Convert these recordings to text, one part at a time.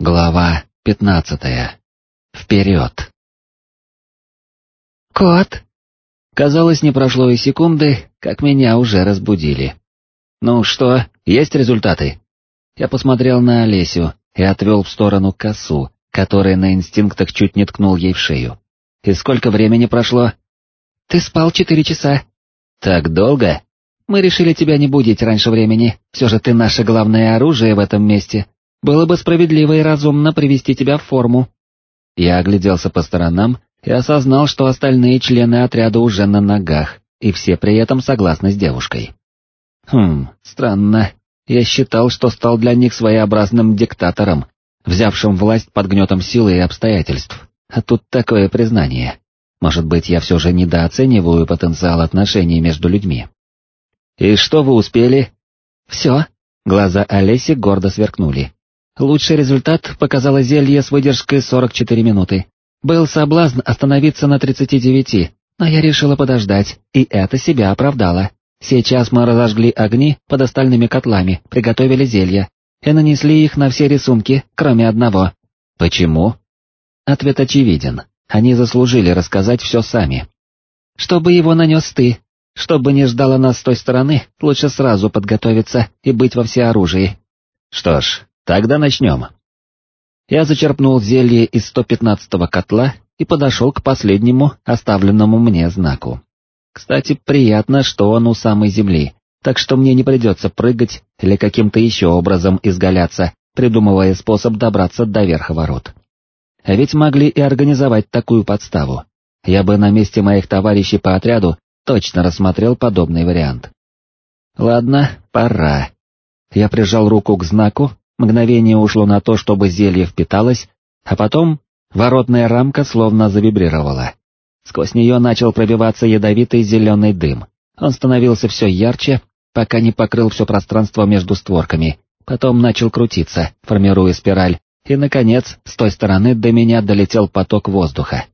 Глава пятнадцатая. Вперед. «Кот!» Казалось, не прошло и секунды, как меня уже разбудили. «Ну что, есть результаты?» Я посмотрел на Олесю и отвел в сторону косу, которая на инстинктах чуть не ткнул ей в шею. «И сколько времени прошло?» «Ты спал четыре часа». «Так долго?» «Мы решили тебя не будить раньше времени, все же ты наше главное оружие в этом месте, было бы справедливо и разумно привести тебя в форму. Я огляделся по сторонам и осознал, что остальные члены отряда уже на ногах, и все при этом согласны с девушкой. Хм, странно. Я считал, что стал для них своеобразным диктатором, взявшим власть под гнетом силы и обстоятельств. А тут такое признание. Может быть, я все же недооцениваю потенциал отношений между людьми. «И что вы успели?» «Все». Глаза Олеси гордо сверкнули. Лучший результат показало зелье с выдержкой 44 минуты. Был соблазн остановиться на 39, но я решила подождать, и это себя оправдало. Сейчас мы разожгли огни под остальными котлами, приготовили зелья, и нанесли их на все рисунки, кроме одного. Почему? Ответ очевиден. Они заслужили рассказать все сами. Чтобы его нанес ты, чтобы не ждало нас с той стороны, лучше сразу подготовиться и быть во всеоружии. Что ж, Тогда начнем. Я зачерпнул зелье из 115-го котла и подошел к последнему оставленному мне знаку. Кстати, приятно, что он у самой земли, так что мне не придется прыгать или каким-то еще образом изгаляться, придумывая способ добраться до верха ворот. А ведь могли и организовать такую подставу. Я бы на месте моих товарищей по отряду точно рассмотрел подобный вариант. Ладно, пора. Я прижал руку к знаку Мгновение ушло на то, чтобы зелье впиталось, а потом воротная рамка словно завибрировала. Сквозь нее начал пробиваться ядовитый зеленый дым. Он становился все ярче, пока не покрыл все пространство между створками, потом начал крутиться, формируя спираль, и, наконец, с той стороны до меня долетел поток воздуха.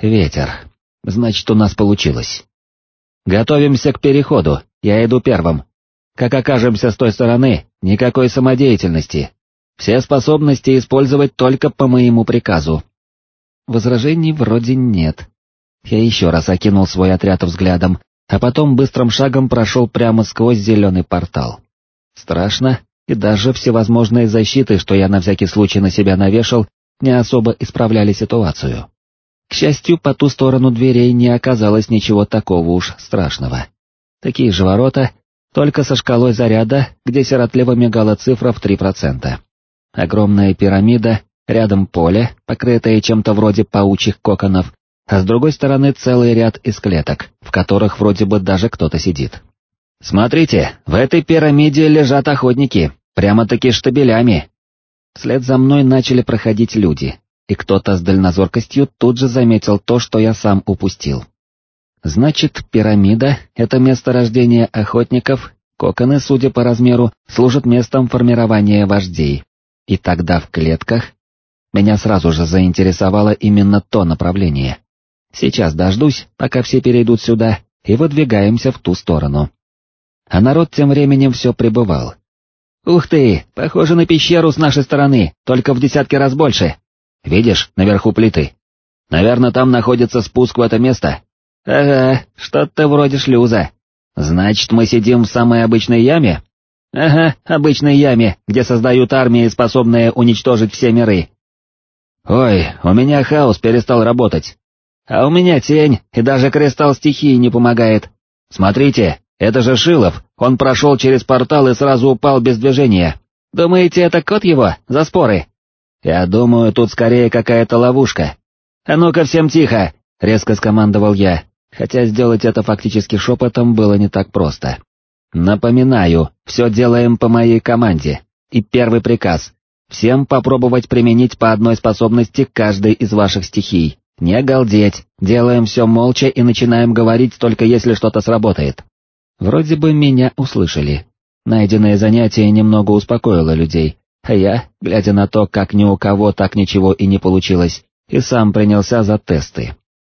Ветер. Значит, у нас получилось. Готовимся к переходу, я иду первым, как окажемся с той стороны, никакой самодеятельности. Все способности использовать только по моему приказу. Возражений вроде нет. Я еще раз окинул свой отряд взглядом, а потом быстрым шагом прошел прямо сквозь зеленый портал. Страшно, и даже всевозможные защиты, что я на всякий случай на себя навешал, не особо исправляли ситуацию. К счастью, по ту сторону дверей не оказалось ничего такого уж страшного. Такие же ворота, только со шкалой заряда, где сиротливо мигала цифра в 3%. Огромная пирамида, рядом поле, покрытое чем-то вроде паучьих коконов, а с другой стороны целый ряд из клеток, в которых вроде бы даже кто-то сидит. «Смотрите, в этой пирамиде лежат охотники, прямо-таки штабелями!» Вслед за мной начали проходить люди, и кто-то с дальнозоркостью тут же заметил то, что я сам упустил. Значит, пирамида — это место рождения охотников, коконы, судя по размеру, служат местом формирования вождей. И тогда в клетках... Меня сразу же заинтересовало именно то направление. Сейчас дождусь, пока все перейдут сюда, и выдвигаемся в ту сторону. А народ тем временем все пребывал. «Ух ты, похоже на пещеру с нашей стороны, только в десятки раз больше. Видишь, наверху плиты? Наверное, там находится спуск в это место, «Ага, что-то вроде шлюза. Значит, мы сидим в самой обычной яме?» «Ага, обычной яме, где создают армии, способные уничтожить все миры». «Ой, у меня хаос перестал работать. А у меня тень, и даже кристалл стихии не помогает. Смотрите, это же Шилов, он прошел через портал и сразу упал без движения. Думаете, это кот его, за споры?» «Я думаю, тут скорее какая-то ловушка. А ну-ка всем тихо!» — резко скомандовал я, хотя сделать это фактически шепотом было не так просто. Напоминаю, все делаем по моей команде. И первый приказ — всем попробовать применить по одной способности каждой из ваших стихий. Не галдеть, делаем все молча и начинаем говорить только если что-то сработает. Вроде бы меня услышали. Найденное занятие немного успокоило людей, а я, глядя на то, как ни у кого так ничего и не получилось, и сам принялся за тесты.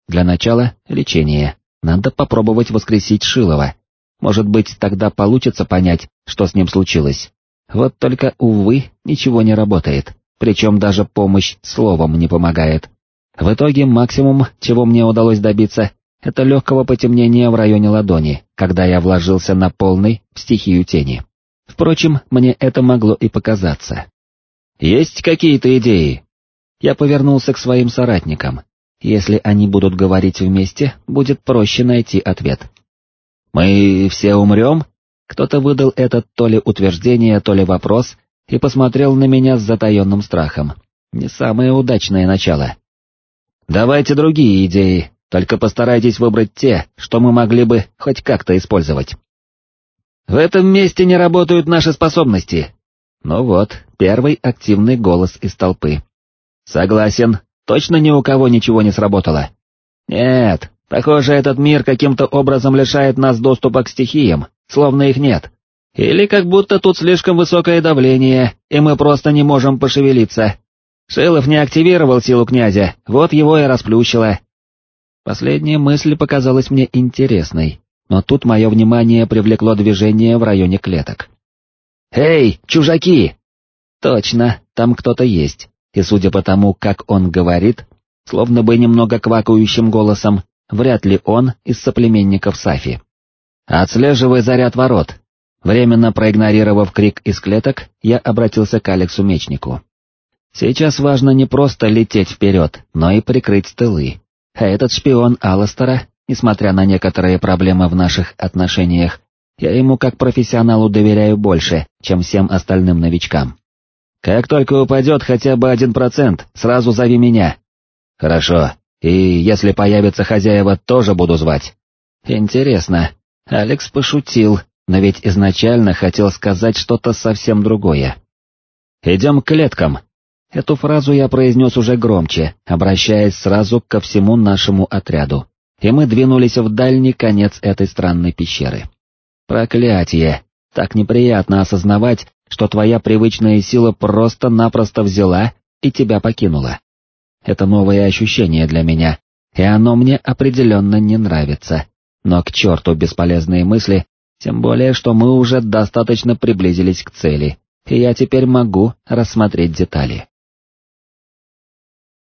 Для начала — лечение. Надо попробовать воскресить Шилова. Может быть, тогда получится понять, что с ним случилось. Вот только, увы, ничего не работает. причем даже помощь словом не помогает. В итоге максимум, чего мне удалось добиться, это легкого потемнения в районе ладони, когда я вложился на полный в стихию тени. Впрочем, мне это могло и показаться. «Есть какие-то идеи?» Я повернулся к своим соратникам. Если они будут говорить вместе, будет проще найти ответ. «Мы все умрем?» Кто-то выдал это то ли утверждение, то ли вопрос, и посмотрел на меня с затаенным страхом. Не самое удачное начало. «Давайте другие идеи, только постарайтесь выбрать те, что мы могли бы хоть как-то использовать». «В этом месте не работают наши способности». Ну вот, первый активный голос из толпы. «Согласен, точно ни у кого ничего не сработало». «Нет, похоже, этот мир каким-то образом лишает нас доступа к стихиям, словно их нет. Или как будто тут слишком высокое давление, и мы просто не можем пошевелиться. Шилов не активировал силу князя, вот его и расплющило. Последняя мысль показалась мне интересной, но тут мое внимание привлекло движение в районе клеток. «Эй, чужаки!» Точно, там кто-то есть, и судя по тому, как он говорит, словно бы немного квакающим голосом, вряд ли он из соплеменников Сафи. «Отслеживай заряд ворот». Временно проигнорировав крик из клеток, я обратился к Алексу Мечнику. «Сейчас важно не просто лететь вперед, но и прикрыть тылы. А этот шпион Алластера, несмотря на некоторые проблемы в наших отношениях, я ему как профессионалу доверяю больше, чем всем остальным новичкам. Как только упадет хотя бы один процент, сразу зови меня. Хорошо, и если появятся хозяева, тоже буду звать. Интересно, Алекс пошутил, но ведь изначально хотел сказать что-то совсем другое. «Идем к клеткам». Эту фразу я произнес уже громче, обращаясь сразу ко всему нашему отряду, и мы двинулись в дальний конец этой странной пещеры. Проклятие! Так неприятно осознавать, что твоя привычная сила просто-напросто взяла и тебя покинула. Это новое ощущение для меня, и оно мне определенно не нравится, но к черту бесполезные мысли, тем более, что мы уже достаточно приблизились к цели, и я теперь могу рассмотреть детали.